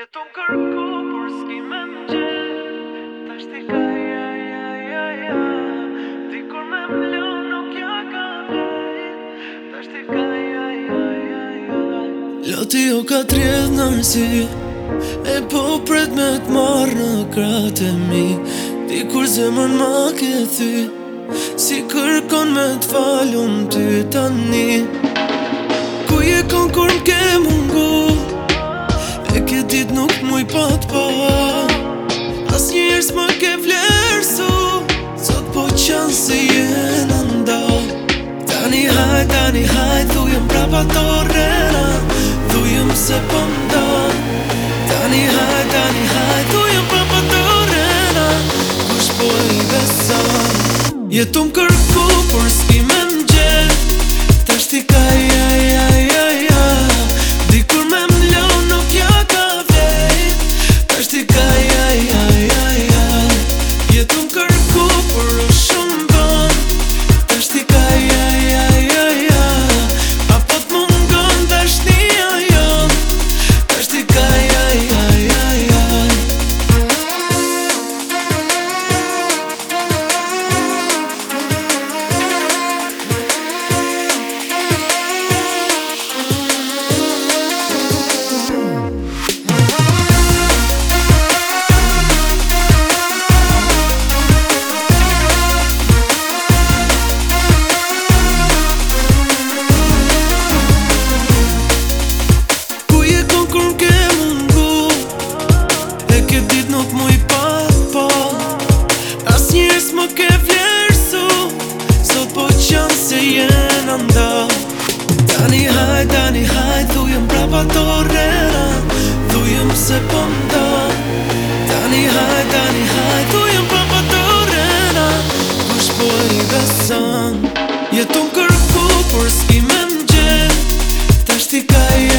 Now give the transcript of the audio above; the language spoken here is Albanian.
Jetëm kërku, për s'ki me më gjithë Ta shti ka, ja, ja, ja, ja Dikur me më lë, nuk ja ka drejt Ta shti ka, ja, ja, ja, ja Lati jo ka trjetë në mësi E po pret me t'marë në kratë e mi Dikur zemën ma ke thy Si kërkon me t'falun ty tani Ku je konkur në kemë prapa të rrëna Dujëm se pëmdo po Tani haj, tani haj Dujëm prapa të rrëna Kush po i beson Jetu më kërku, por s'ki me më gjelë Tështi ka, ja, ja, ja më ke vlerësu Sot po qëmë se jenë andë Dani haj, dani haj du jëmë prapa të rrëra Du se po më dë Dani hajt, dani hajt, du prapa të rrëra Më shpoj i besën Jetu në kërku, për s'ki me më gjithë Ta shti ka i